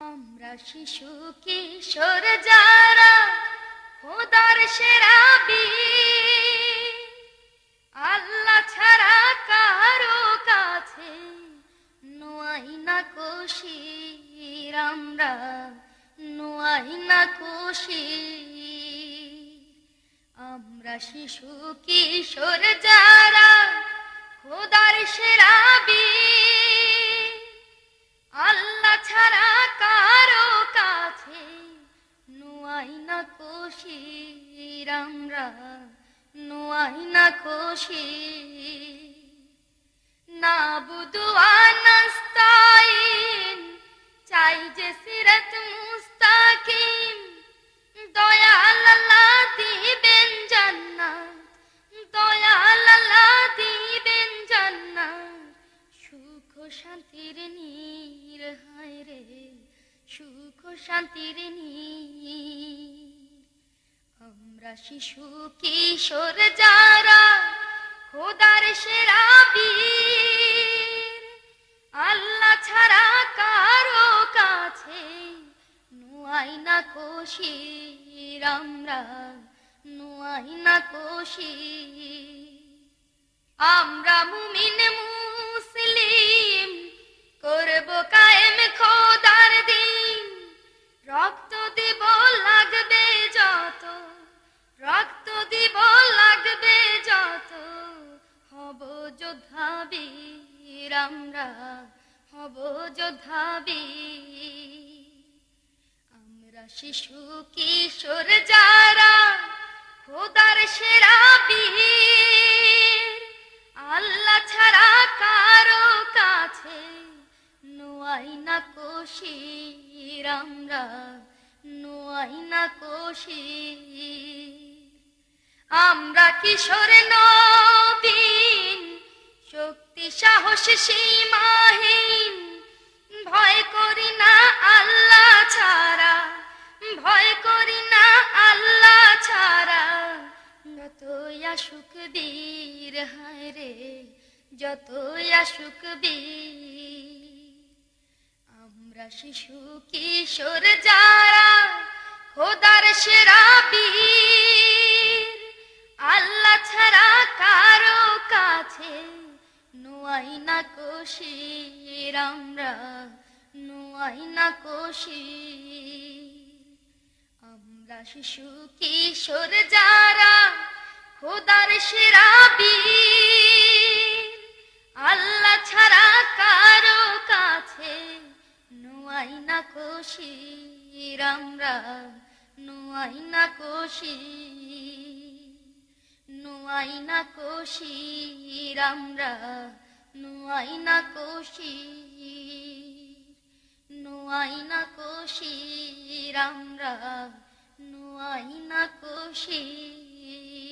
আমরা শিশু কিশোর যারা, খোদার সেরাবি আল্লাহ ছাড়া কারও কাছে নোয়াই না কোশির আমরা নোয়াই না কোশির আমরা শিশু কিশোর যারা আমরা নোয়াই না কোশির না বুদুয়া নাস্তাইন চাই যে সিরত মুস্তাকিম। দয়াল আল্লাহ দিবেন জান্নাত, দয়াল আল্লাহ দিবেন জান্নাত। সুখ শান্তির নীর হায় রে, সুখ শান্তির নীর শিশু, কিশোর যারা, খোদার সেরা বীর। আল্লাহ ছাড়া কারও কাছে নোয়াই না কোশির, আমরা নোয়াই না কোশির। আমরা মুমিন মুসলিম বীর আমরা হব যোদ্ধা বীর। আমরা শিশু, কিশোর, যারা খোদার সেরা আল্লাহ ছাড়া কারও কাছে নোয়াই না কোশির। আমরা নোয়াই না কোশির। আমরা কিশোর নবীন সাহস সীমাহীন ভয় করি না আল্লাহ ছাড়া। ভয় করি না আল্লাহ ছাড়া। যতই আসুক বীর, হায় রে, যতই আসুক আমরা শিশু কিশোর যারা, খোদার সেরা বীর। কোশির আমরা নোয়াই না কোশির আমরা শিশু কিশোর যারা, খোদার সেরা বীর। আল্লাহ ছাড়া কারও কাছে নোয়াই না কোশির আমরা নোয়াই না কোশির নোয়াই না কোশির আমরা নোয়াই না কোশির নোয়াই না কোশির আমরা নুয়াই না কোশির।